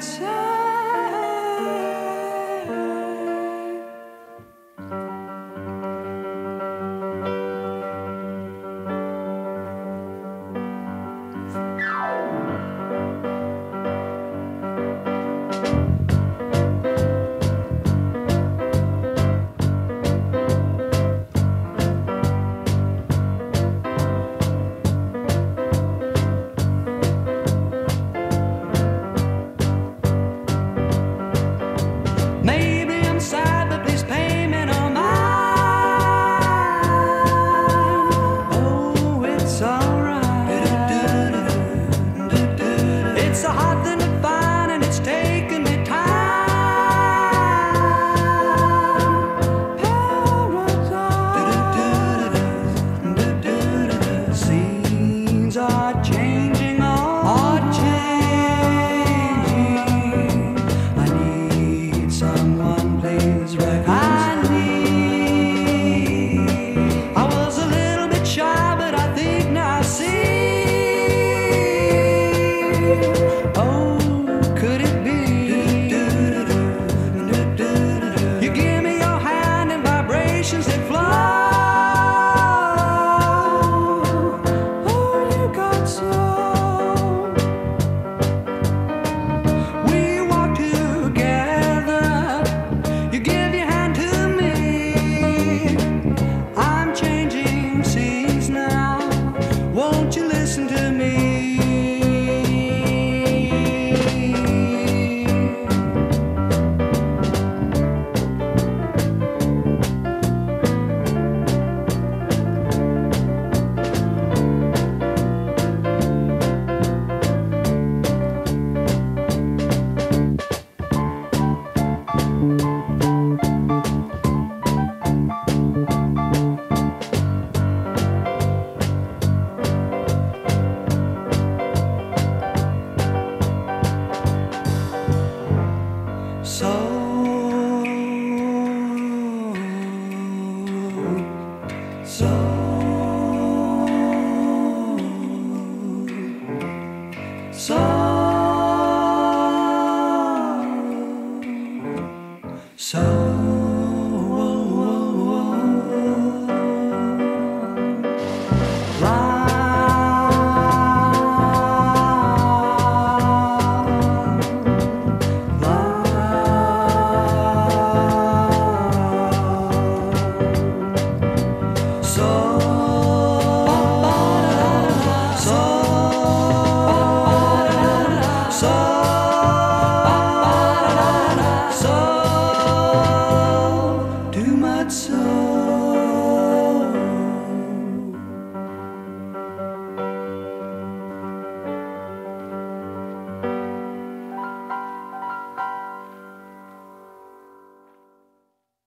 church.